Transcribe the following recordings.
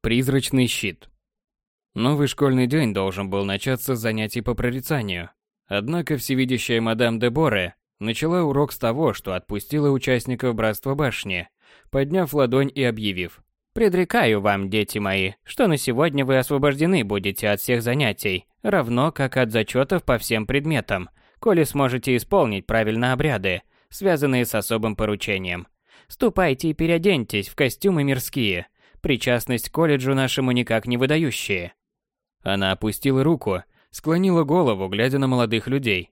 Призрачный щит. Новый школьный день должен был начаться с занятий по прорицанию. Однако всевидящая мадам де Боре начала урок с того, что отпустила участников Братства Башни, подняв ладонь и объявив. «Предрекаю вам, дети мои, что на сегодня вы освобождены будете от всех занятий, равно как от зачетов по всем предметам, коли сможете исполнить правильно обряды, связанные с особым поручением. Ступайте и переоденьтесь в костюмы мирские, причастность к колледжу нашему никак не выдающие. Она опустила руку, склонила голову, глядя на молодых людей.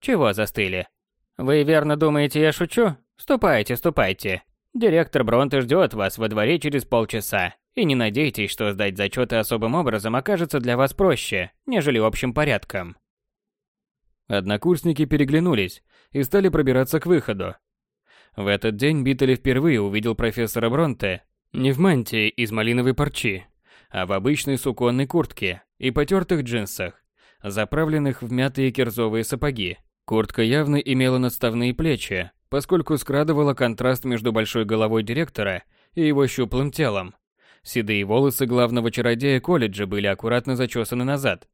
Чего застыли? Вы верно думаете, я шучу? Ступайте, ступайте. Директор Бронте ждет вас во дворе через полчаса. И не надейтесь, что сдать зачеты особым образом окажется для вас проще, нежели общим порядком. Однокурсники переглянулись и стали пробираться к выходу. В этот день Биттель впервые увидел профессора Бронте не в мантии из малиновой парчи, а в обычной суконной куртке и потертых джинсах, заправленных в мятые кирзовые сапоги. Куртка явно имела надставные плечи, поскольку скрадывала контраст между большой головой директора и его щуплым телом. Седые волосы главного чародея колледжа были аккуратно зачесаны назад.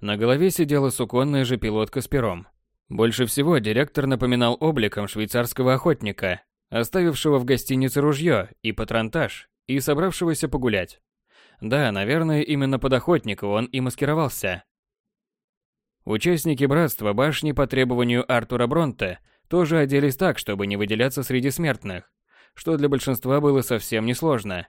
На голове сидела суконная же пилотка с пером. Больше всего директор напоминал обликом швейцарского охотника, оставившего в гостинице ружье и патронтаж, и собравшегося погулять. Да, наверное, именно под охотника он и маскировался. Участники братства башни по требованию Артура Бронте тоже оделись так, чтобы не выделяться среди смертных, что для большинства было совсем несложно.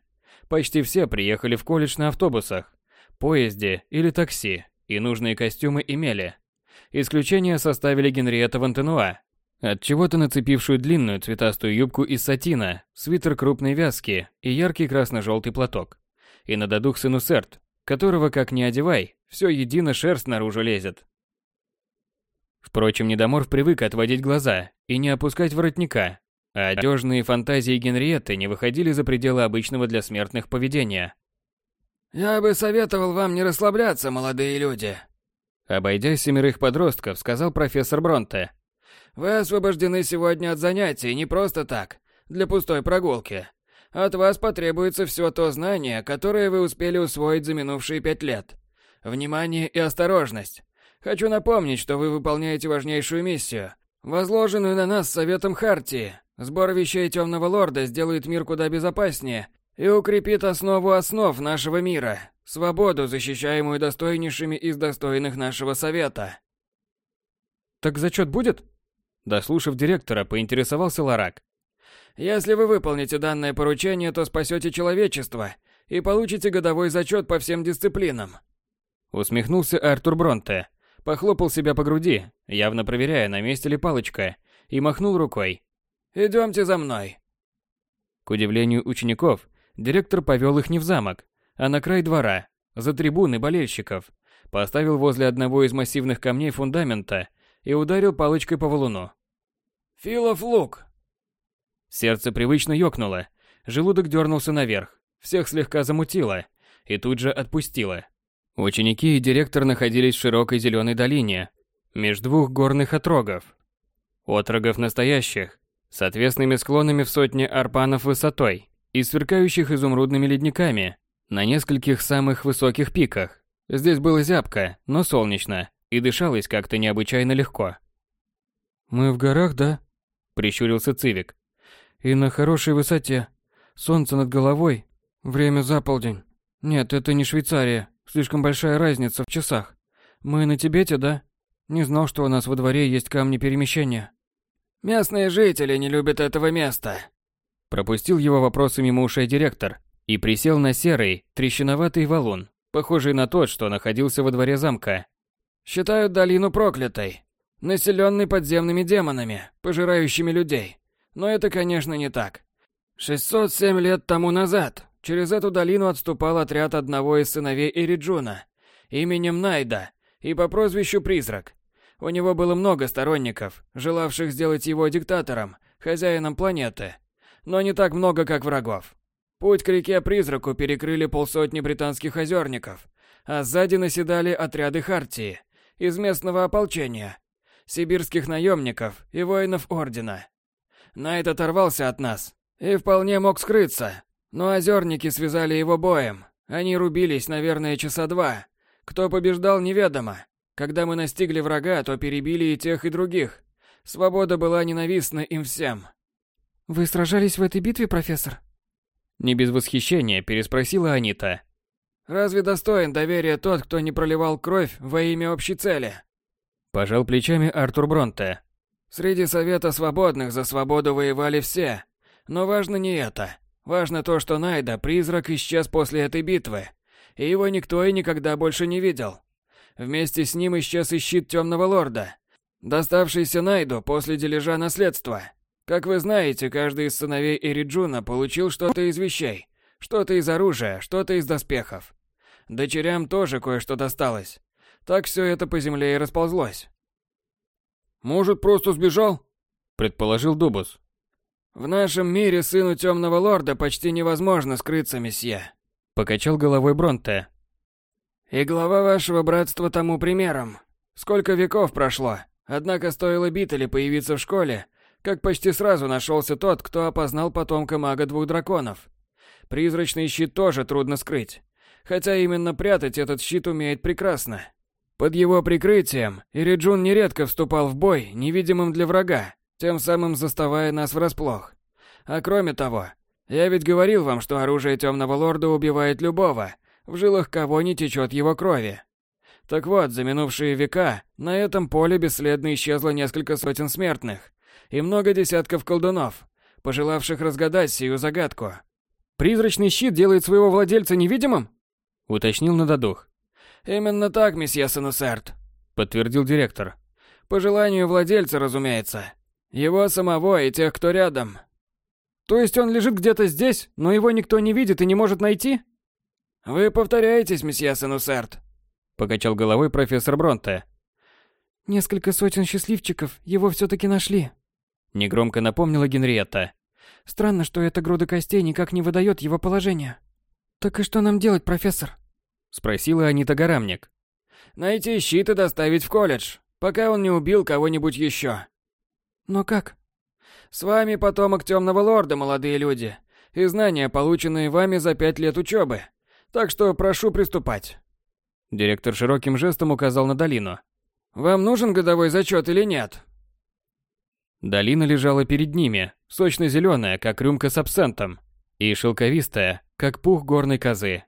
Почти все приехали в колледж на автобусах, поезде или такси, и нужные костюмы имели. Исключение составили Генриетта Вантенуа, от чего-то нацепившую длинную цветастую юбку из сатина, свитер крупной вязки и яркий красно-желтый платок. И на додух сыну Серт, которого как ни одевай, все едино шерсть наружу лезет. Впрочем, Недоморф привык отводить глаза и не опускать воротника, а одежные фантазии Генриетты не выходили за пределы обычного для смертных поведения. «Я бы советовал вам не расслабляться, молодые люди», Обойдя семерых подростков, сказал профессор Бронте, вы освобождены сегодня от занятий не просто так, для пустой прогулки. От вас потребуется все то знание, которое вы успели усвоить за минувшие пять лет. Внимание и осторожность. Хочу напомнить, что вы выполняете важнейшую миссию, возложенную на нас Советом Хартии. Сбор вещей Темного Лорда сделает мир куда безопаснее и укрепит основу основ нашего мира, свободу, защищаемую достойнейшими из достойных нашего Совета. «Так зачет будет?» Дослушав директора, поинтересовался Ларак. «Если вы выполните данное поручение, то спасете человечество и получите годовой зачет по всем дисциплинам». Усмехнулся Артур Бронте, похлопал себя по груди, явно проверяя, на месте ли палочка, и махнул рукой. «Идемте за мной». К удивлению учеников, директор повел их не в замок, а на край двора, за трибуны болельщиков, поставил возле одного из массивных камней фундамента и ударил палочкой по валуну. «Филов лук!» Сердце привычно ёкнуло, желудок дернулся наверх, всех слегка замутило и тут же отпустило. Ученики и директор находились в широкой зеленой долине, между двух горных отрогов. Отрогов настоящих, с отвесными склонами в сотни арпанов высотой и сверкающих изумрудными ледниками на нескольких самых высоких пиках. Здесь было зябко, но солнечно, и дышалось как-то необычайно легко. «Мы в горах, да?» – прищурился Цивик. «И на хорошей высоте. Солнце над головой. Время за полдень. Нет, это не Швейцария. Слишком большая разница в часах. Мы на Тибете, да? Не знал, что у нас во дворе есть камни перемещения». «Местные жители не любят этого места», – пропустил его вопросы мимо ушей директор и присел на серый, трещиноватый валун, похожий на тот, что находился во дворе замка. Считают долину проклятой, населенной подземными демонами, пожирающими людей. Но это, конечно, не так. 607 лет тому назад через эту долину отступал отряд одного из сыновей Эриджуна, именем Найда и по прозвищу Призрак. У него было много сторонников, желавших сделать его диктатором, хозяином планеты, но не так много, как врагов. Путь к реке Призраку перекрыли полсотни британских озерников, а сзади наседали отряды Хартии – из местного ополчения, сибирских наемников и воинов Ордена. Найт оторвался от нас и вполне мог скрыться, но озерники связали его боем, Они рубились, наверное, часа два. Кто побеждал, неведомо. Когда мы настигли врага, то перебили и тех, и других. Свобода была ненавистна им всем. Вы сражались в этой битве, профессор? Не без восхищения переспросила Анита. Разве достоин доверия тот, кто не проливал кровь во имя общей цели? Пожал плечами Артур Бронте. Среди Совета Свободных за свободу воевали все. Но важно не это. Важно то, что Найда, призрак, исчез после этой битвы. И его никто и никогда больше не видел. Вместе с ним исчез и щит Темного Лорда, доставшийся Найду после дележа наследства. Как вы знаете, каждый из сыновей Эриджуна получил что-то из вещей, что-то из оружия, что-то из доспехов. Дочерям тоже кое-что досталось. Так все это по земле и расползлось. «Может, просто сбежал?» – предположил Дубус. «В нашем мире сыну Темного Лорда почти невозможно скрыться, месье», – покачал головой Бронте. «И глава вашего братства тому примером. Сколько веков прошло, однако стоило Битали появиться в школе, как почти сразу нашелся тот, кто опознал потомка мага двух драконов. Призрачный щит тоже трудно скрыть, хотя именно прятать этот щит умеет прекрасно. Под его прикрытием Ириджун нередко вступал в бой, невидимым для врага, тем самым заставая нас врасплох. А кроме того, я ведь говорил вам, что оружие Темного Лорда убивает любого, в жилах кого не течет его крови. Так вот, за минувшие века на этом поле бесследно исчезло несколько сотен смертных и много десятков колдунов, пожелавших разгадать сию загадку. «Призрачный щит делает своего владельца невидимым?» — уточнил Нададух. «Именно так, месье Сенусерт», — подтвердил директор. «По желанию владельца, разумеется. Его самого и тех, кто рядом». «То есть он лежит где-то здесь, но его никто не видит и не может найти?» «Вы повторяетесь, месье Сенусерт», — покачал головой профессор Бронте. «Несколько сотен счастливчиков его все-таки нашли», — негромко напомнила Генриетта. «Странно, что эта груда костей никак не выдает его положение». «Так и что нам делать, профессор?» Спросила Анита Гарамник. Найти щит и доставить в колледж, пока он не убил кого-нибудь еще. Но как? С вами потомок Темного Лорда, молодые люди, и знания, полученные вами за пять лет учебы. Так что прошу приступать. Директор широким жестом указал на долину. Вам нужен годовой зачет или нет? Долина лежала перед ними, сочно-зеленая, как рюмка с абсентом, и шелковистая, как пух горной козы.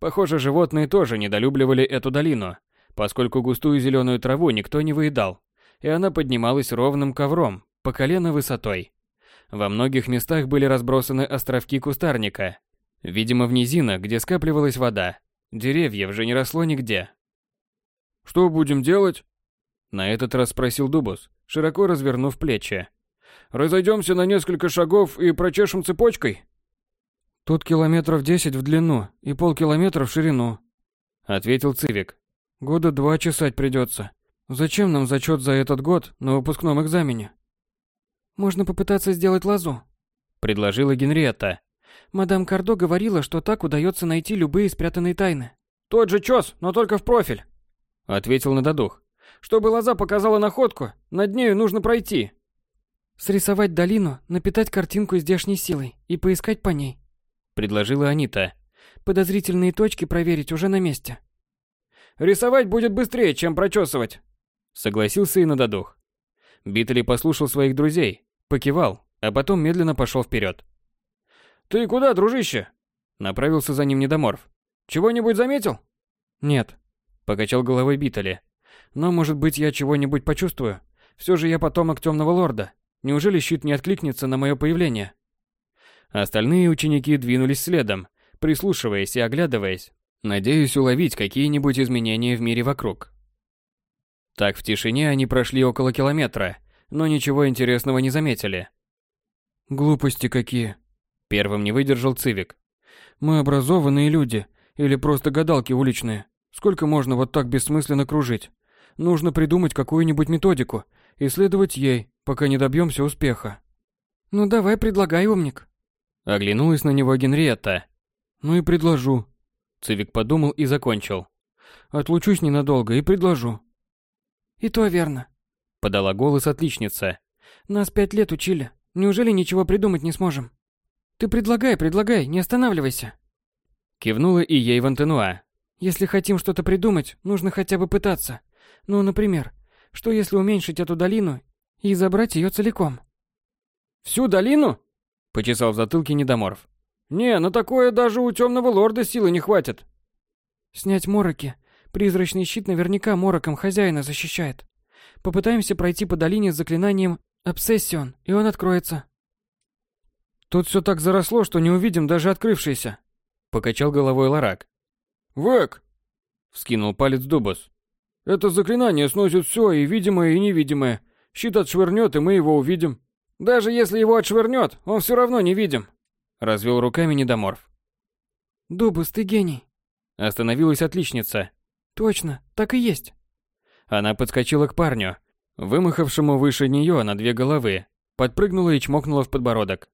Похоже, животные тоже недолюбливали эту долину, поскольку густую зеленую траву никто не выедал, и она поднималась ровным ковром, по колено высотой. Во многих местах были разбросаны островки кустарника. Видимо, в низинах, где скапливалась вода. Деревьев же не росло нигде. «Что будем делать?» На этот раз спросил Дубус, широко развернув плечи. «Разойдемся на несколько шагов и прочешем цепочкой?» Тут километров десять в длину и полкилометра в ширину, ответил Цивик. Года два чесать придется. Зачем нам зачет за этот год на выпускном экзамене? Можно попытаться сделать лазу, предложила Генриетта. Мадам Кардо говорила, что так удается найти любые спрятанные тайны. Тот же чёс, но только в профиль, ответил Нададух. Чтобы лоза показала находку, над нею нужно пройти. Срисовать долину, напитать картинку здешней силой и поискать по ней предложила Анита. Подозрительные точки проверить уже на месте. Рисовать будет быстрее, чем прочесывать, согласился и нададух. Битли послушал своих друзей, покивал, а потом медленно пошел вперед. Ты куда, дружище? Направился за ним недоморф. Чего-нибудь заметил? Нет, покачал головой Битали. Но, может быть, я чего-нибудь почувствую. Все же я потомок Темного Лорда. Неужели щит не откликнется на мое появление? Остальные ученики двинулись следом, прислушиваясь и оглядываясь, надеясь уловить какие-нибудь изменения в мире вокруг. Так в тишине они прошли около километра, но ничего интересного не заметили. Глупости какие. Первым не выдержал Цивик. Мы образованные люди или просто гадалки уличные. Сколько можно вот так бессмысленно кружить? Нужно придумать какую-нибудь методику и следовать ей, пока не добьемся успеха. Ну давай, предлагай, умник. Оглянулась на него Генриетта. «Ну и предложу». Цивик подумал и закончил. «Отлучусь ненадолго и предложу». «И то верно», — подала голос отличница. «Нас пять лет учили. Неужели ничего придумать не сможем? Ты предлагай, предлагай, не останавливайся». Кивнула и ей Вантенуа. Если хотим что-то придумать, нужно хотя бы пытаться. Ну, например, что если уменьшить эту долину и забрать ее целиком? Всю долину? Почесал в затылке недоморф. Не, на такое даже у темного лорда силы не хватит. Снять мороки. Призрачный щит наверняка мороком хозяина защищает. Попытаемся пройти по долине с заклинанием «Обсессион», и он откроется. Тут все так заросло, что не увидим даже открывшийся. Покачал головой Ларак. «Вэк!» — вскинул палец Дубус. «Это заклинание сносит все, и видимое, и невидимое. Щит отшвырнет, и мы его увидим. Даже если его отшвырнет, он все равно не видим». Развел руками недоморф. «Дубус, ты гений!» Остановилась отличница. «Точно, так и есть!» Она подскочила к парню, вымахавшему выше нее на две головы, подпрыгнула и чмокнула в подбородок.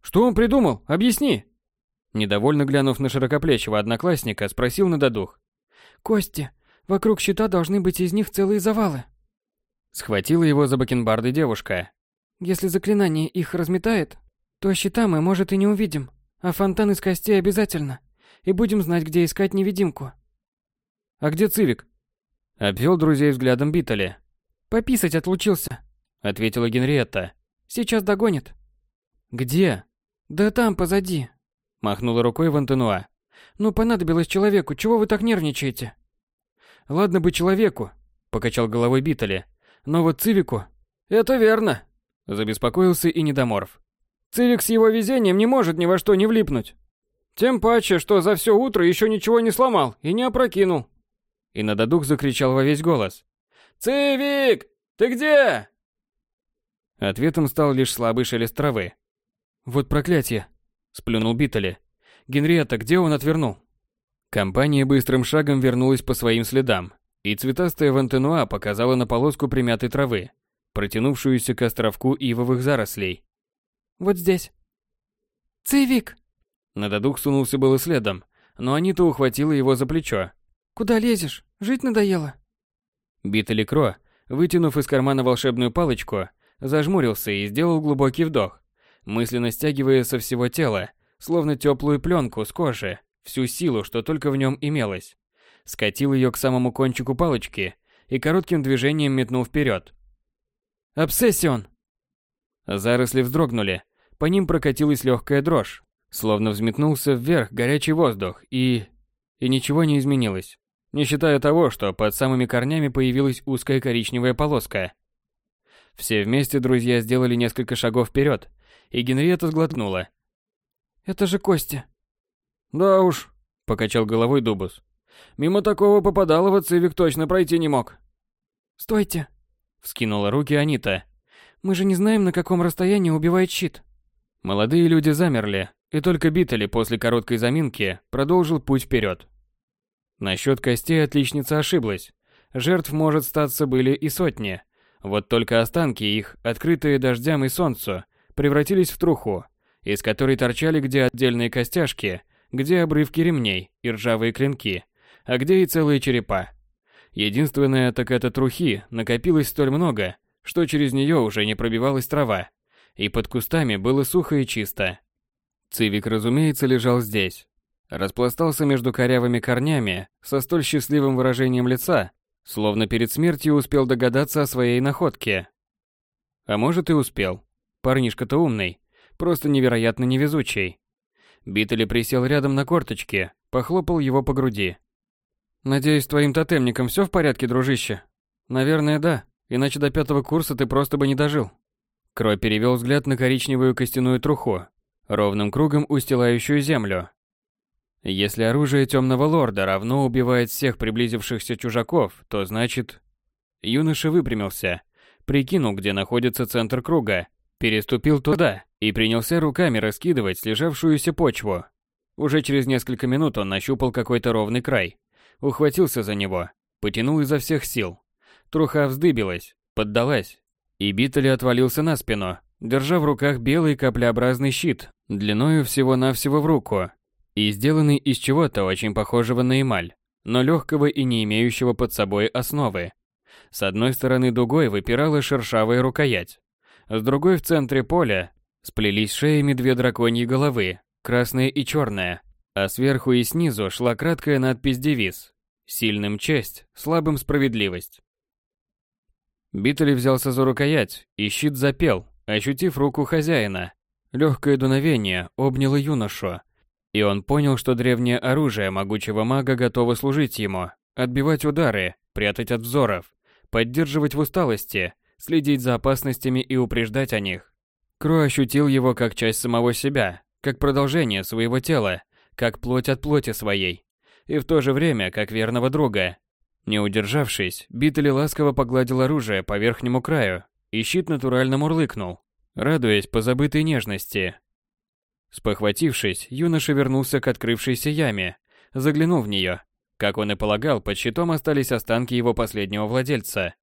«Что он придумал? Объясни!» Недовольно глянув на широкоплечего одноклассника, спросил на додух. «Кости, вокруг щита должны быть из них целые завалы». Схватила его за бакенбарды девушка. «Если заклинание их разметает, то щита мы, может, и не увидим, а фонтан из костей обязательно, и будем знать, где искать невидимку». «А где Цивик?» Обвел друзей взглядом Биттели. «Пописать отлучился», — ответила Генриетта. «Сейчас догонит». «Где?» «Да там, позади», — махнула рукой Вантенуа. «Ну, понадобилось человеку, чего вы так нервничаете?» «Ладно бы человеку», — покачал головой Биттели. «Но вот Цивику...» «Это верно», — забеспокоился и Недоморф. «Цивик с его везением не может ни во что не влипнуть. Тем паче, что за все утро еще ничего не сломал и не опрокинул». И Нададух закричал во весь голос. «Цивик! Ты где?» Ответом стал лишь слабый шелест травы. «Вот проклятие!» – сплюнул Биттели. «Генриетта, где он отвернул?» Компания быстрым шагом вернулась по своим следам, и цветастая Вантенуа показала на полоску примятой травы, протянувшуюся к островку ивовых зарослей. «Вот здесь». «Цивик!» Нададух сунулся было следом, но Анита ухватила его за плечо. «Куда лезешь? Жить надоело?» Биттели Кро, вытянув из кармана волшебную палочку, зажмурился и сделал глубокий вдох, мысленно стягивая со всего тела, словно теплую пленку с кожи, всю силу, что только в нем имелось. Скатил ее к самому кончику палочки и коротким движением метнул вперед. «Обсессион!» Заросли вздрогнули, по ним прокатилась легкая дрожь, словно взметнулся вверх горячий воздух, и... И ничего не изменилось не считая того, что под самыми корнями появилась узкая коричневая полоска. Все вместе друзья сделали несколько шагов вперед, и Генриетта сглотнула. «Это же Кости». «Да уж», — покачал головой Дубус. «Мимо такого попадалого Цивик точно пройти не мог». «Стойте», — вскинула руки Анита. «Мы же не знаем, на каком расстоянии убивает щит». Молодые люди замерли, и только Биттели после короткой заминки продолжил путь вперед. Насчет костей отличница ошиблась. Жертв, может, статься были и сотни. Вот только останки их, открытые дождям и солнцу, превратились в труху, из которой торчали где отдельные костяшки, где обрывки ремней и ржавые клинки, а где и целые черепа. Единственное, так это трухи накопилось столь много, что через нее уже не пробивалась трава, и под кустами было сухо и чисто. Цивик, разумеется, лежал здесь, распластался между корявыми корнями со столь счастливым выражением лица, словно перед смертью успел догадаться о своей находке. А может и успел. Парнишка-то умный, просто невероятно невезучий. Биттели присел рядом на корточке, похлопал его по груди. «Надеюсь, твоим тотемником все в порядке, дружище?» «Наверное, да, иначе до пятого курса ты просто бы не дожил». Крой перевел взгляд на коричневую костяную труху, ровным кругом устилающую землю, если оружие темного лорда равно убивает всех приблизившихся чужаков, то значит... Юноша выпрямился, прикинул, где находится центр круга, переступил туда и принялся руками раскидывать слежавшуюся почву. Уже через несколько минут он нащупал какой-то ровный край, ухватился за него, потянул изо всех сил. Труха вздыбилась, поддалась, и Биттель отвалился на спину, держа в руках белый каплеобразный щит, длиною всего-навсего в руку, и сделанный из чего-то очень похожего на эмаль, но легкого и не имеющего под собой основы. С одной стороны дугой выпирала шершавая рукоять, с другой в центре поля сплелись шеями две драконьи головы, красная и черная. А сверху и снизу шла краткая надпись-девиз «Сильным честь, слабым справедливость». Биттель взялся за рукоять, и щит запел, ощутив руку хозяина. Легкое дуновение обняло юношу, и он понял, что древнее оружие могучего мага готово служить ему, отбивать удары, прятать от взоров, поддерживать в усталости, следить за опасностями и упреждать о них. Кро ощутил его как часть самого себя, как продолжение своего тела, как плоть от плоти своей, и в то же время как верного друга. Не удержавшись, Битали ласково погладил оружие по верхнему краю, и щит натурально мурлыкнул, радуясь позабытой нежности. Спохватившись, юноша вернулся к открывшейся яме, заглянул в нее. Как он и полагал, под щитом остались останки его последнего владельца.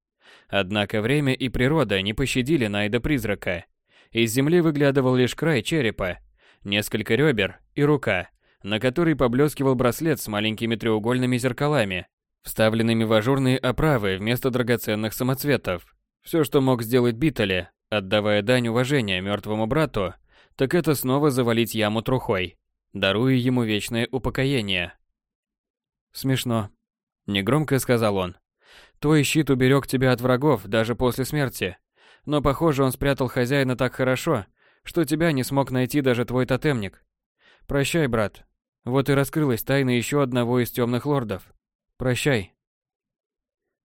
Однако время и природа не пощадили Найда-призрака. Из земли выглядывал лишь край черепа, несколько ребер и рука, на которой поблескивал браслет с маленькими треугольными зеркалами, вставленными в ажурные оправы вместо драгоценных самоцветов. Все, что мог сделать Биттеле, отдавая дань уважения мертвому брату, так это снова завалить яму трухой, даруя ему вечное упокоение. «Смешно», — негромко сказал он. «Твой щит уберег тебя от врагов даже после смерти, но, похоже, он спрятал хозяина так хорошо, что тебя не смог найти даже твой тотемник. Прощай, брат. Вот и раскрылась тайна еще одного из темных лордов. Прощай.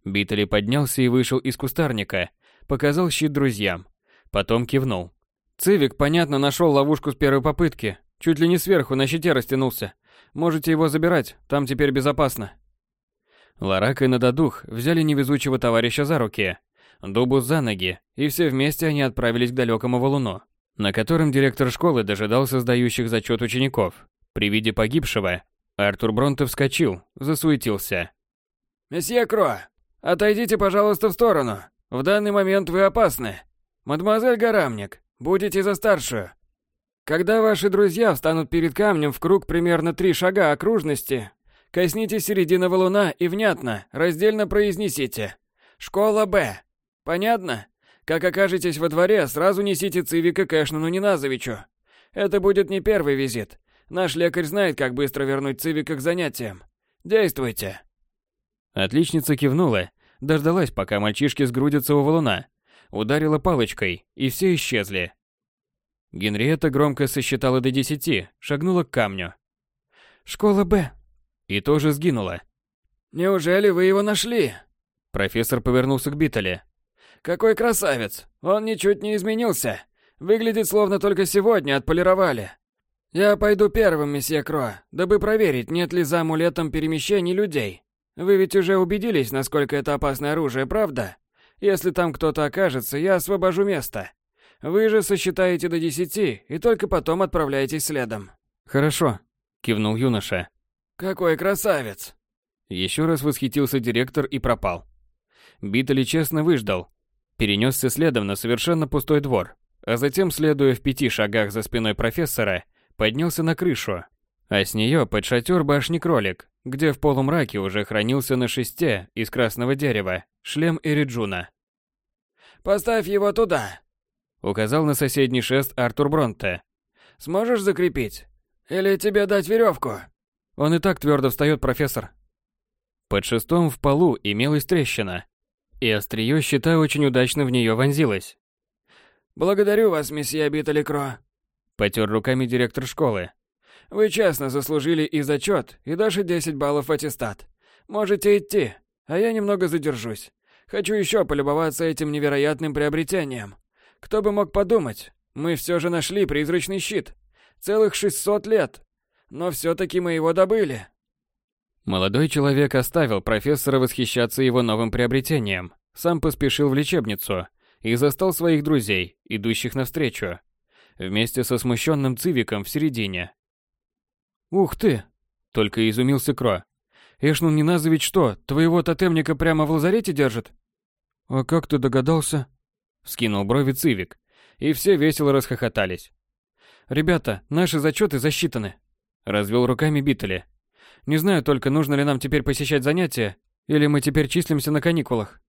Битали поднялся и вышел из кустарника, показал щит друзьям. Потом кивнул. Цивик, понятно, нашел ловушку с первой попытки. Чуть ли не сверху на щите растянулся. Можете его забирать, там теперь безопасно. Ларак и Нададух взяли невезучего товарища за руки, Дубу за ноги, и все вместе они отправились к далекому валуну, на котором директор школы дожидался сдающих зачет учеников. При виде погибшего Артур Бронте вскочил, засуетился. «Месье Кро, отойдите, пожалуйста, в сторону. В данный момент вы опасны. Мадемуазель Гарамник, будете за старшую. Когда ваши друзья встанут перед камнем в круг примерно три шага окружности, коснитесь середины валуна и внятно, раздельно произнесите «Школа Б». Понятно? Как окажетесь во дворе, сразу несите Цивика к Эшнану Неназовичу. Это будет не первый визит. Наш лекарь знает, как быстро вернуть Цивика к занятиям. Действуйте. Отличница кивнула, дождалась, пока мальчишки сгрудятся у валуна, ударила палочкой, и все исчезли. Генриетта громко сосчитала до десяти, шагнула к камню. «Школа Б». И тоже сгинула. «Неужели вы его нашли?» Профессор повернулся к Биттеле. Какой красавец! Он ничуть не изменился. Выглядит, словно только сегодня отполировали. Я пойду первым, месье Кро, дабы проверить, нет ли за амулетом перемещений людей. Вы ведь уже убедились, насколько это опасное оружие, правда? Если там кто-то окажется, я освобожу место. Вы же сосчитаете до десяти и только потом отправляетесь следом. Хорошо, кивнул юноша. Какой красавец! Еще раз восхитился директор и пропал. Битали честно выждал, перенесся следом на совершенно пустой двор, а затем, следуя в пяти шагах за спиной профессора, поднялся на крышу, а с нее под шатер башни-кролик, где в полумраке уже хранился на шесте из красного дерева шлем Эриджуна. «Поставь его туда!» — указал на соседний шест Артур Бронте. «Сможешь закрепить? Или тебе дать веревку?» «Он и так твердо встает, профессор». Под шестом в полу имелась трещина, и острие щита очень удачно в нее вонзилось. «Благодарю вас, месье Биталикро», — потер руками директор школы. «Вы честно заслужили и зачет, и даже 10 баллов аттестат. Можете идти, а я немного задержусь. Хочу еще полюбоваться этим невероятным приобретением. Кто бы мог подумать, мы все же нашли призрачный щит. Целых 600 лет. Но все-таки мы его добыли. Молодой человек оставил профессора восхищаться его новым приобретением, сам поспешил в лечебницу и застал своих друзей, идущих навстречу, вместе со смущенным Цивиком в середине. «Ух ты!» — только изумился Кро. «Эшнун Неназович что, твоего тотемника прямо в лазарете держит?» «А как ты догадался?» — вскинул брови Цивик, и все весело расхохотались. «Ребята, наши зачеты засчитаны», — развел руками Биттели. Не знаю только, нужно ли нам теперь посещать занятия, или мы теперь числимся на каникулах.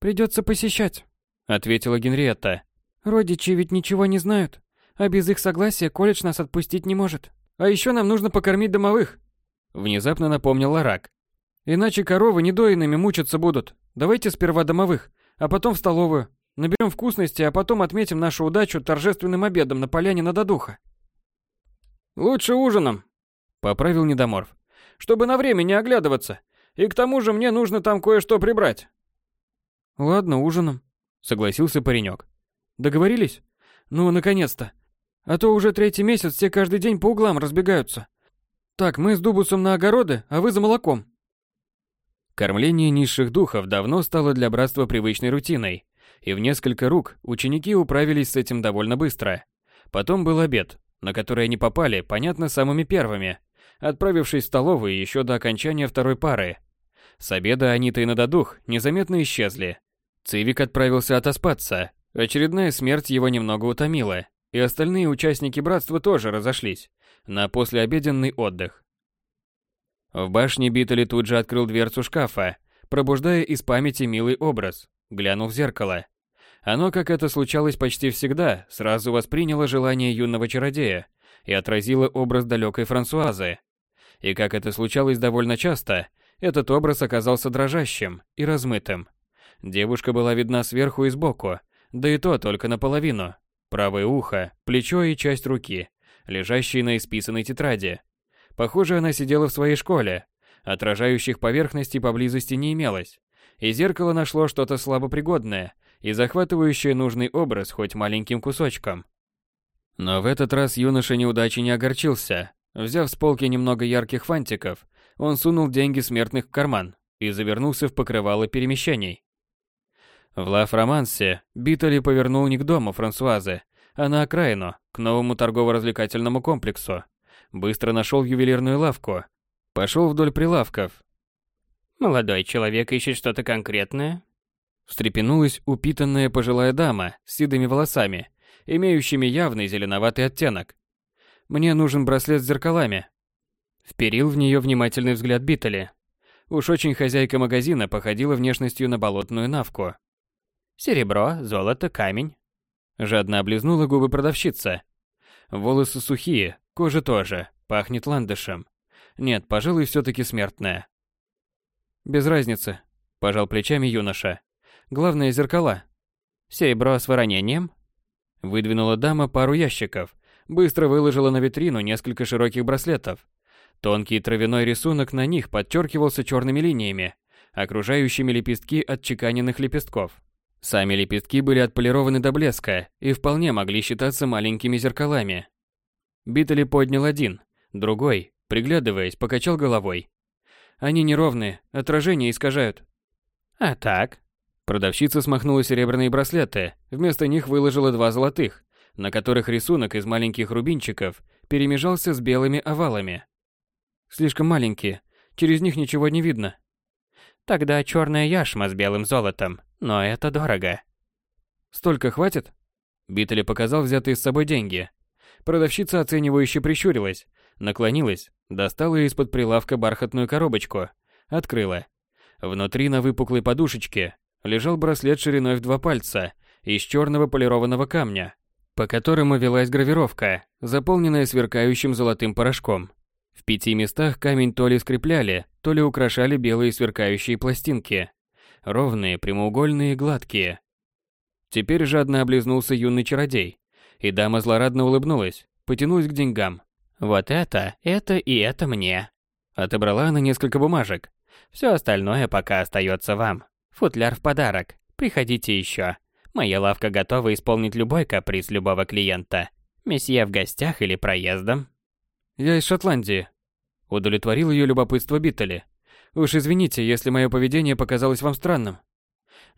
Придется посещать, ответила Генриетта. Родичи ведь ничего не знают, а без их согласия колледж нас отпустить не может. А еще нам нужно покормить домовых. Внезапно напомнил Ларак. Иначе коровы недоинными мучиться будут. Давайте сперва домовых, а потом в столовую. Наберем вкусности, а потом отметим нашу удачу торжественным обедом на поляне над Адуха. Лучше ужином, поправил Недоморф. Чтобы на время не оглядываться. И к тому же мне нужно там кое-что прибрать. Ладно, ужином, согласился паренек. Договорились? Ну, наконец-то. А то уже третий месяц все каждый день по углам разбегаются. Так, мы с Дубусом на огороды, а вы за молоком. Кормление низших духов давно стало для братства привычной рутиной, и в несколько рук ученики управились с этим довольно быстро. Потом был обед, на который они попали, понятно, самыми первыми, отправившись в столовую еще до окончания второй пары. С обеда Анита и Нададух незаметно исчезли. Цивик отправился отоспаться. Очередная смерть его немного утомила, и остальные участники братства тоже разошлись на послеобеденный отдых. В башне Битали тут же открыл дверцу шкафа, пробуждая из памяти милый образ, глянул в зеркало. Оно, как это случалось почти всегда, сразу восприняло желание юного чародея и отразило образ далекой Франсуазы. И как это случалось довольно часто, этот образ оказался дрожащим и размытым. Девушка была видна сверху и сбоку, да и то только наполовину. Правое ухо, плечо и часть руки, лежащие на исписанной тетради. Похоже, она сидела в своей школе. Отражающих поверхностей поблизости не имелось. И зеркало нашло что-то слабопригодное и захватывающее нужный образ хоть маленьким кусочком. Но в этот раз юноша неудачи не огорчился. Взяв с полки немного ярких фантиков, он сунул деньги смертных в карман и завернулся в покрывало перемещений. В Ла-Фромансе Биттели повернул не к дому Франсуазы, а на окраину, к новому торгово-развлекательному комплексу. Быстро нашел ювелирную лавку. Пошел вдоль прилавков. «Молодой человек ищет что-то конкретное?» Встрепенулась упитанная пожилая дама с седыми волосами, имеющими явный зеленоватый оттенок. «Мне нужен браслет с зеркалами». Вперил в нее внимательный взгляд Биттели. Уж очень хозяйка магазина походила внешностью на болотную навку. Серебро, золото, камень. Жадно облизнула губы продавщица. Волосы сухие, кожа тоже, пахнет ландышем. Нет, пожалуй, все-таки смертная. Без разницы, пожал плечами юноша. Главное зеркала. Серебро с воронением? Выдвинула дама пару ящиков, быстро выложила на витрину несколько широких браслетов. Тонкий травяной рисунок на них подчеркивался черными линиями, окружающими лепестки отчеканенных лепестков. Сами лепестки были отполированы до блеска и вполне могли считаться маленькими зеркалами. Биттели поднял один, другой, приглядываясь, покачал головой. Они неровные, отражение искажают. А так? Продавщица смахнула серебряные браслеты, вместо них выложила два золотых, на которых рисунок из маленьких рубинчиков перемежался с белыми овалами. Слишком маленькие, через них ничего не видно. Тогда черная яшма с белым золотом, но это дорого. Столько хватит? Биттель показал взятые с собой деньги. Продавщица оценивающе прищурилась, наклонилась, достала из-под прилавка бархатную коробочку, открыла. Внутри на выпуклой подушечке лежал браслет шириной в два пальца из черного полированного камня, по которому велась гравировка, заполненная сверкающим золотым порошком. В пяти местах камень то ли скрепляли, то ли украшали белые сверкающие пластинки. Ровные, прямоугольные, гладкие. Теперь жадно облизнулся юный чародей, и дама злорадно улыбнулась, потянулась к деньгам. «Вот это, это и это мне». Отобрала она несколько бумажек. «Все остальное пока остается вам. Футляр в подарок. Приходите еще. Моя лавка готова исполнить любой каприз любого клиента. Месье в гостях или проездом?» «Я из Шотландии», — удовлетворил ее любопытство Биттели. «Уж извините, если мое поведение показалось вам странным».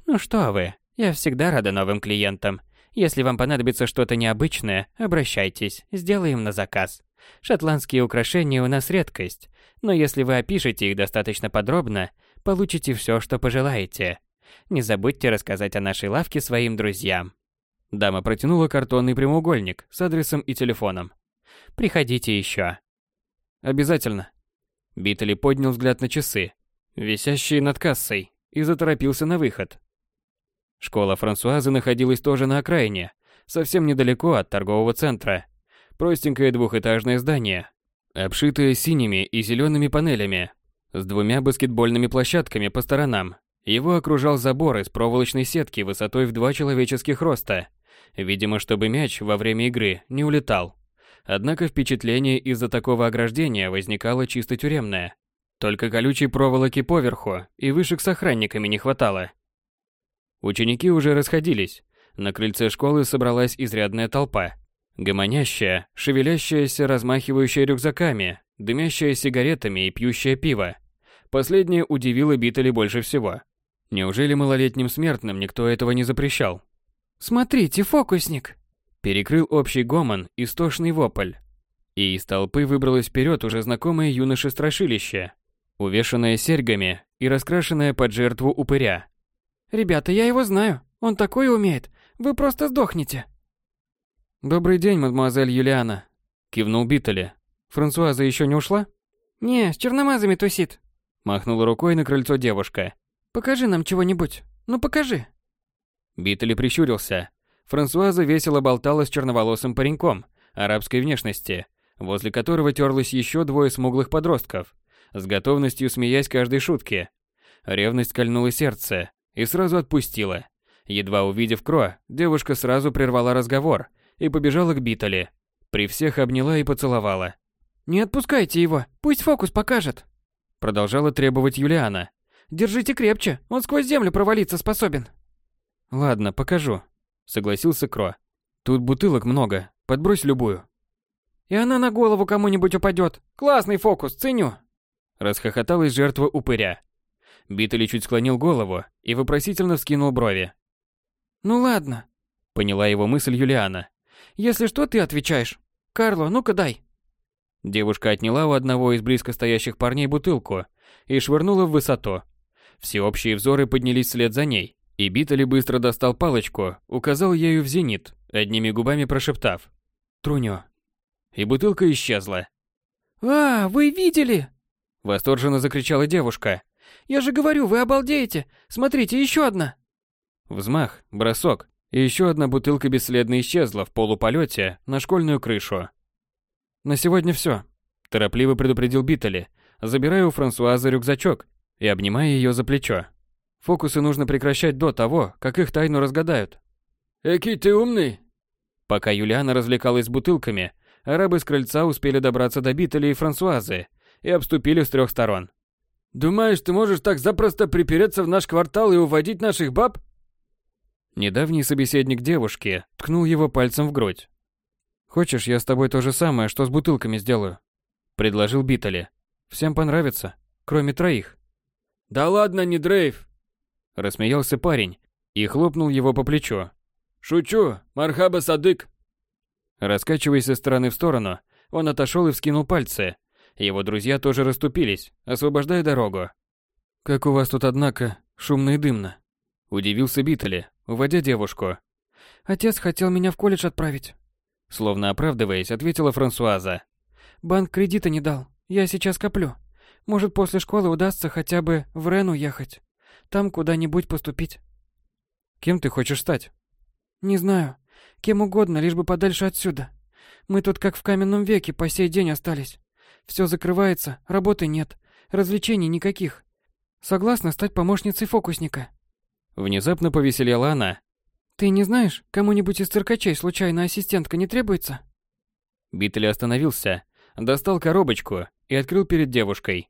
«Ну что вы, я всегда рада новым клиентам. Если вам понадобится что-то необычное, обращайтесь, сделаем на заказ. Шотландские украшения у нас редкость, но если вы опишете их достаточно подробно, получите все, что пожелаете. Не забудьте рассказать о нашей лавке своим друзьям. Дама протянула картонный прямоугольник с адресом и телефоном. Приходите еще. Обязательно. Биттели поднял взгляд на часы, висящие над кассой, и заторопился на выход. Школа Франсуазы находилась тоже на окраине, совсем недалеко от торгового центра. Простенькое двухэтажное здание, обшитое синими и зелеными панелями, с двумя баскетбольными площадками по сторонам. Его окружал забор из проволочной сетки высотой в два человеческих роста, видимо, чтобы мяч во время игры не улетал. Однако впечатление из-за такого ограждения возникало чисто тюремное. Только колючей проволоки поверху и вышек с охранниками не хватало. Ученики уже расходились. На крыльце школы собралась изрядная толпа. Гомонящая, шевелящаяся, размахивающая рюкзаками, дымящая сигаретами и пьющая пиво. Последнее удивило Биттели больше всего. Неужели малолетним смертным никто этого не запрещал? «Смотрите, фокусник!» Перекрыл общий гомон истошный вопль. И из толпы выбралось вперед уже знакомое юноше-страшилище, увешанное серьгами и раскрашенное под жертву упыря. «Ребята, я его знаю. Он такой умеет. Вы просто сдохнете». «Добрый день, мадемуазель Юлиана», — кивнул Биттеле. «Франсуаза еще не ушла?» «Не, с черномазами тусит», — махнула рукой на крыльцо девушка. «Покажи нам чего-нибудь. Ну покажи». Биттеле прищурился. Франсуаза весело болтала с черноволосым пареньком арабской внешности, возле которого терлось еще двое смуглых подростков, с готовностью смеясь каждой шутке. Ревность кольнула сердце и сразу отпустила. Едва увидев Кро, девушка сразу прервала разговор и побежала к Битали. При всех обняла и поцеловала. «Не отпускайте его, пусть фокус покажет!» Продолжала требовать Юлиана. «Держите крепче, он сквозь землю провалиться способен!» «Ладно, покажу», — согласился Кро. «Тут бутылок много, подбрось любую». «И она на голову кому-нибудь упадет. Классный фокус, ценю!» Расхохоталась жертва упыря. Битали чуть склонил голову и вопросительно вскинул брови. «Ну ладно», — поняла его мысль Юлиана. «Если что, ты отвечаешь. Карло, ну-ка дай». Девушка отняла у одного из близко стоящих парней бутылку и швырнула в высоту. Всеобщие взоры поднялись вслед за ней. И Битали быстро достал палочку, указал ею в зенит, одними губами прошептав «Труню». И бутылка исчезла. «А, вы видели?» Восторженно закричала девушка. «Я же говорю, вы обалдеете! Смотрите, еще одна!» Взмах, бросок, и еще одна бутылка бесследно исчезла в полуполете на школьную крышу. «На сегодня все», – торопливо предупредил Битали, забирая у Франсуазы рюкзачок и обнимая ее за плечо. Фокусы нужно прекращать до того, как их тайну разгадают. Экий ты умный. Пока Юлиана развлекалась бутылками, арабы с крыльца успели добраться до Битали и Франсуазы и обступили с трех сторон. Думаешь, ты можешь так запросто припереться в наш квартал и уводить наших баб? Недавний собеседник девушки ткнул его пальцем в грудь. «Хочешь, я с тобой то же самое, что с бутылками сделаю?» Предложил Битали. «Всем понравится, кроме троих». «Да ладно, не дрейф. Рассмеялся парень и хлопнул его по плечу. «Шучу, Мархаба Садык!» Раскачиваясь из стороны в сторону, он отошел и вскинул пальцы. Его друзья тоже расступились, освобождая дорогу. «Как у вас тут, однако, шумно и дымно?» Удивился Биттели, уводя девушку. «Отец хотел меня в колледж отправить». Словно оправдываясь, ответила Франсуаза. «Банк кредита не дал. Я сейчас коплю. Может, после школы удастся хотя бы в Рен уехать. Там куда-нибудь поступить. Кем ты хочешь стать? Не знаю. Кем угодно, лишь бы подальше отсюда. Мы тут как в каменном веке по сей день остались. Все закрывается, работы нет, развлечений никаких. Согласна стать помощницей фокусника. Внезапно повеселела она. Ты не знаешь, кому-нибудь из циркачей случайно ассистентка не требуется? Битли остановился, достал коробочку и открыл перед девушкой.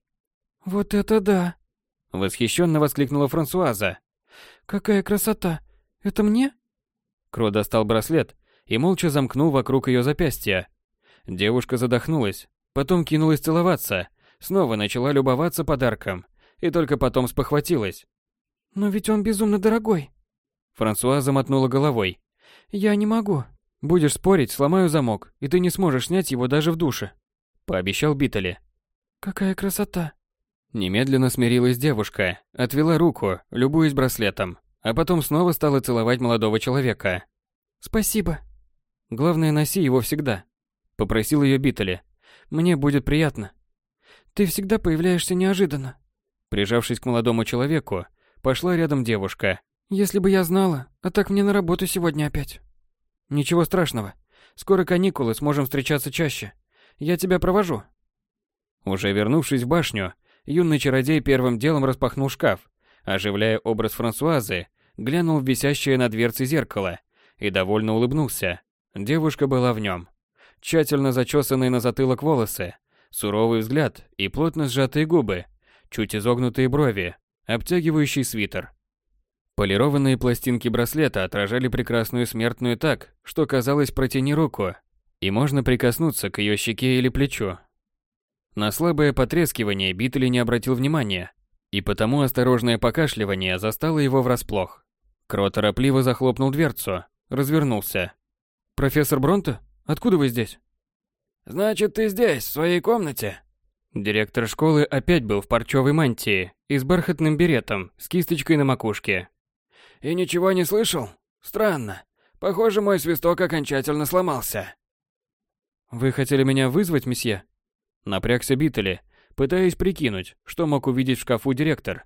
Вот это да! Восхищенно воскликнула Франсуаза. «Какая красота! Это мне?» Кро достал браслет и молча замкнул вокруг ее запястья. Девушка задохнулась, потом кинулась целоваться, снова начала любоваться подарком и только потом спохватилась. «Но ведь он безумно дорогой!» Франсуаза мотнула головой. «Я не могу. Будешь спорить, сломаю замок, и ты не сможешь снять его даже в душе», — пообещал Биттели. «Какая красота!» Немедленно смирилась девушка, отвела руку, любуясь браслетом, а потом снова стала целовать молодого человека. «Спасибо». «Главное, носи его всегда», — попросил ее Биттели. «Мне будет приятно». «Ты всегда появляешься неожиданно». Прижавшись к молодому человеку, пошла рядом девушка. «Если бы я знала, а так мне на работу сегодня опять». «Ничего страшного. Скоро каникулы, сможем встречаться чаще. Я тебя провожу». Уже вернувшись в башню, юный чародей первым делом распахнул шкаф, оживляя образ Франсуазы, глянул в висящее на дверце зеркало и довольно улыбнулся. Девушка была в нем. Тщательно зачесанные на затылок волосы, суровый взгляд и плотно сжатые губы, чуть изогнутые брови, обтягивающий свитер. Полированные пластинки браслета отражали прекрасную смертную так, что казалось протяни руку, и можно прикоснуться к ее щеке или плечу. На слабое потрескивание Битли не обратил внимания, и потому осторожное покашливание застало его врасплох. Кро торопливо захлопнул дверцу, развернулся. «Профессор Бронте, откуда вы здесь?» «Значит, ты здесь, в своей комнате?» Директор школы опять был в парчевой мантии и с бархатным беретом, с кисточкой на макушке. «И ничего не слышал? Странно. Похоже, мой свисток окончательно сломался». «Вы хотели меня вызвать, месье?» Напрягся Биттели, пытаясь прикинуть, что мог увидеть в шкафу директор.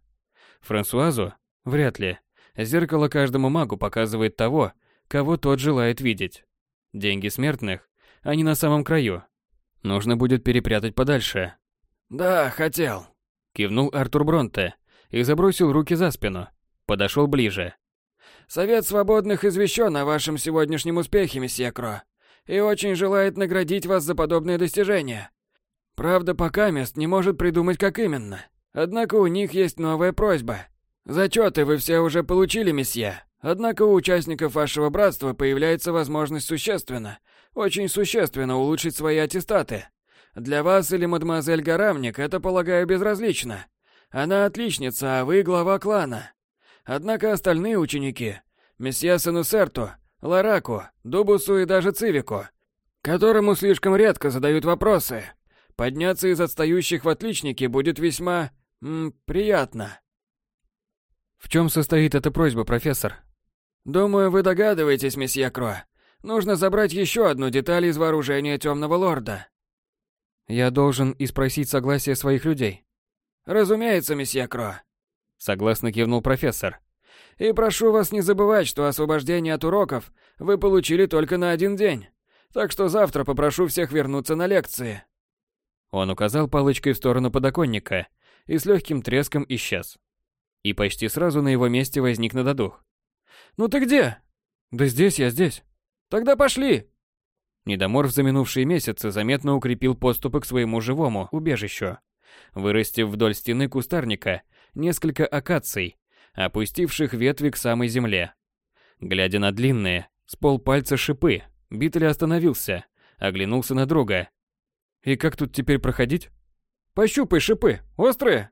Франсуазу? Вряд ли. Зеркало каждому магу показывает того, кого тот желает видеть. Деньги смертных, они на самом краю. Нужно будет перепрятать подальше. «Да, хотел», — кивнул Артур Бронте и забросил руки за спину. Подошел ближе. «Совет свободных извещен о вашем сегодняшнем успехе, месье Кро, и очень желает наградить вас за подобные достижения. Правда, пока мест не может придумать, как именно. Однако у них есть новая просьба. Зачеты вы все уже получили, месье. Однако у участников вашего братства появляется возможность существенно, очень существенно улучшить свои аттестаты. Для вас или мадемуазель Гарамник это, полагаю, безразлично. Она отличница, а вы глава клана. Однако остальные ученики, месье Сенусерту, Лараку, Дубусу и даже Цивику, которому слишком редко задают вопросы, подняться из отстающих в отличники будет весьма... М, приятно. В чем состоит эта просьба, профессор? Думаю, вы догадываетесь, месье Кро. Нужно забрать еще одну деталь из вооружения Темного Лорда. Я должен и спросить согласие своих людей. Разумеется, месье Кро. Согласно кивнул профессор. И прошу вас не забывать, что освобождение от уроков вы получили только на один день. Так что завтра попрошу всех вернуться на лекции. Он указал палочкой в сторону подоконника и с легким треском исчез. И почти сразу на его месте возник надодух. «Ну ты где?» «Да здесь я, здесь». «Тогда пошли!» Недоморф за минувшие месяцы заметно укрепил поступы к своему живому убежищу, вырастив вдоль стены кустарника несколько акаций, опустивших ветви к самой земле. Глядя на длинные, с полпальца шипы, Биттель остановился, оглянулся на друга. «И как тут теперь проходить?» «Пощупай шипы, острые?»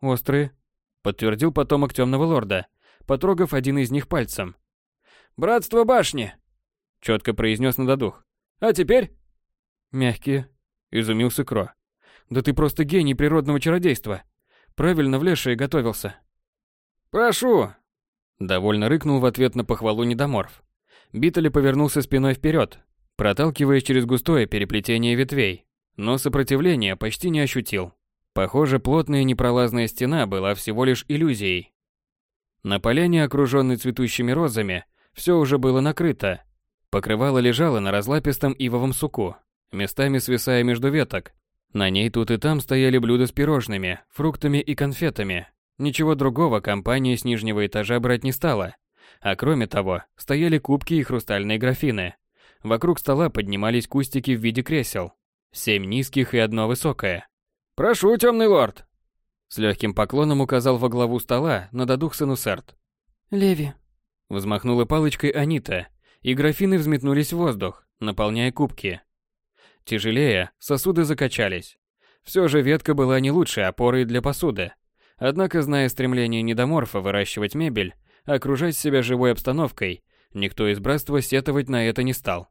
«Острые», — подтвердил потомок Темного Лорда, потрогав один из них пальцем. «Братство башни!» — четко произнес Нададух. «А теперь?» «Мягкие», — изумился Кро. «Да ты просто гений природного чародейства. Правильно в лешие готовился». «Прошу!» Довольно рыкнул в ответ на похвалу недоморф. Биттель повернулся спиной вперед, проталкиваясь через густое переплетение ветвей, но сопротивления почти не ощутил. Похоже, плотная непролазная стена была всего лишь иллюзией. На поляне, окруженной цветущими розами, все уже было накрыто. Покрывало лежало на разлапистом ивовом суку, местами свисая между веток. На ней тут и там стояли блюда с пирожными, фруктами и конфетами. Ничего другого компания с нижнего этажа брать не стала. А кроме того, стояли кубки и хрустальные графины. Вокруг стола поднимались кустики в виде кресел. Семь низких и одно высокое. «Прошу, темный лорд!» С легким поклоном указал во главу стола на додух Сенусерт. «Леви!» Взмахнула палочкой Анита, и графины взметнулись в воздух, наполняя кубки. Тяжелее, сосуды закачались. Все же ветка была не лучшей опорой для посуды. Однако, зная стремление недоморфа выращивать мебель, окружать себя живой обстановкой, никто из братства сетовать на это не стал.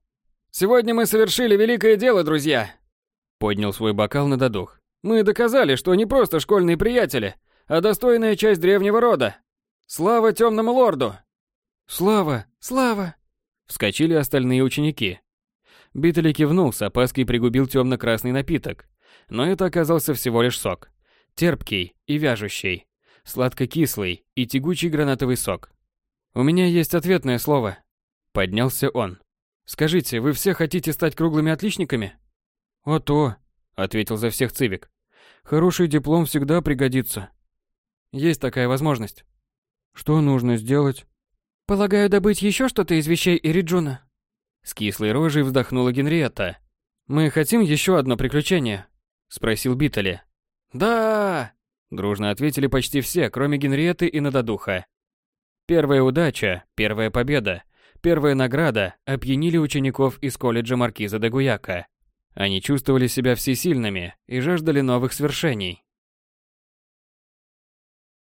«Сегодня мы совершили великое дело, друзья!» Поднял свой бокал на додух. «Мы доказали, что не просто школьные приятели, а достойная часть древнего рода. Слава темному лорду!» «Слава! Слава!» Вскочили остальные ученики. Биттели кивнул, с опаской пригубил темно-красный напиток. Но это оказался всего лишь сок. Терпкий и вяжущий. Сладко-кислый и тягучий гранатовый сок. «У меня есть ответное слово». Поднялся он. «Скажите, вы все хотите стать круглыми отличниками?» «О то!» ответил за всех Цивик. Хороший диплом всегда пригодится. Есть такая возможность. Что нужно сделать? Полагаю, добыть еще что-то из вещей Ириджуна. С кислой рожей вздохнула Генриетта. Мы хотим еще одно приключение, спросил Битали. Да! Дружно ответили почти все, кроме Генриетты и Нададуха. Первая удача, первая победа, первая награда опьянили учеников из колледжа Маркиза де Гуяка. Они чувствовали себя всесильными и жаждали новых свершений.